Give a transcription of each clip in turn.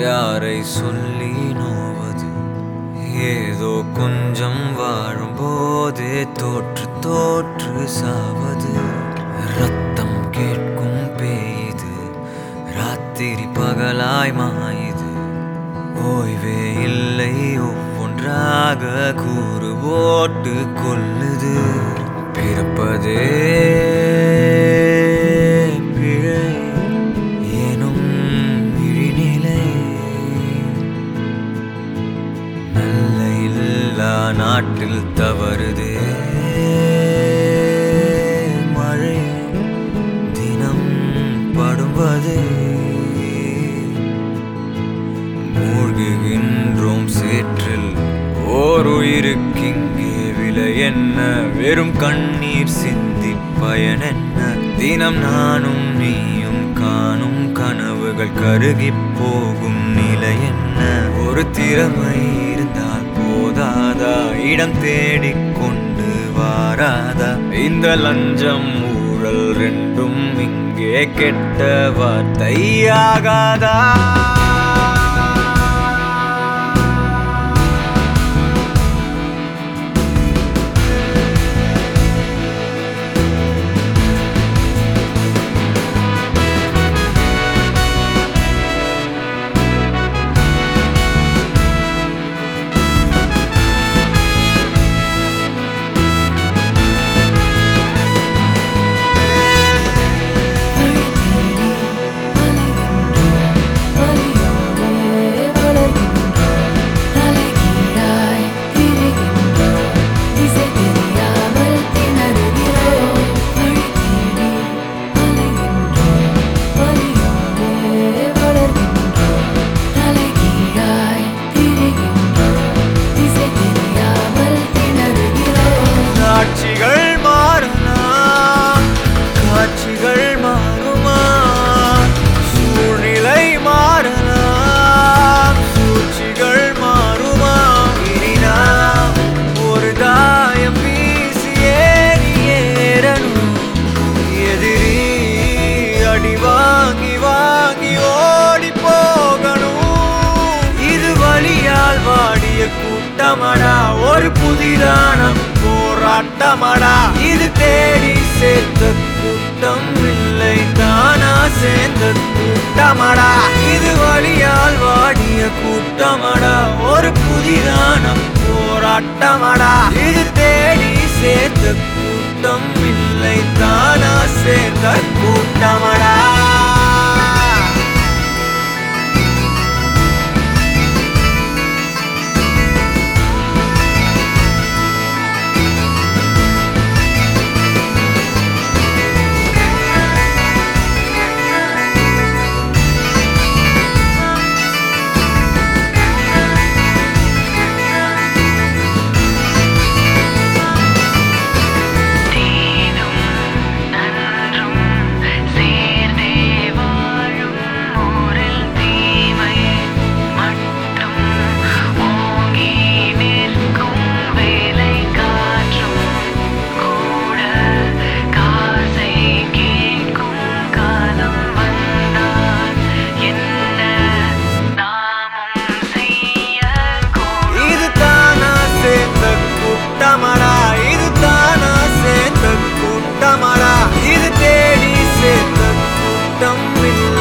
யாரை சொல்லி நோவது? ஏதோ கொஞ்சம் வாழும்போதே தோற்று தோற்று சாவது. ரத்தம் கேட்கும் பெய்து ராத்திரி பகலாய் மாயுது. ஓய்வே இல்லை ஒவ்வொன்றாக கூறு போட்டு கொள்ளுது. பிறப்பதே நாட்டில் தவறுது. மழை தினம் படும்பது மூழ்குகின்றோம் சேற்றில். ஓர் உயிருக்கிங்கே விலை என்ன? வெறும் கண்ணீர் சிந்தி பயன் என்ன தினம் நானும் நீயும் காணும் கனவுகள் கருகிப் போகும் நிலை என்ன? ஒரு திறமை போதாதா இடம் தேடி கொண்டு வாராதா? இந்த லஞ்சம் ஊழல் ரெண்டும் இங்கே கெட்ட வார்த்தையாகாதா ஒரு புதிதான போராட்டமடா. இது தேடி சேர்த்த கூட்டம் இல்லை தானா சேர்ந்த கூட்டமடா. இது வழியால் வாடிய கூட்டமடா. ஒரு புதிதான போராட்டமடா. இது தேடி சேர்த்த கூட்டம் இல்லை தானா சேர்ந்த கூட்டமடா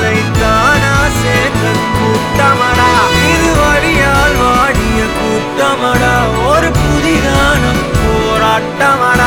உன்னைத்தான் ஆசை கூட்டமடா. இது வழியால் வாடிய கூட்டமடா. ஒரு புதிதான போராட்டமடா.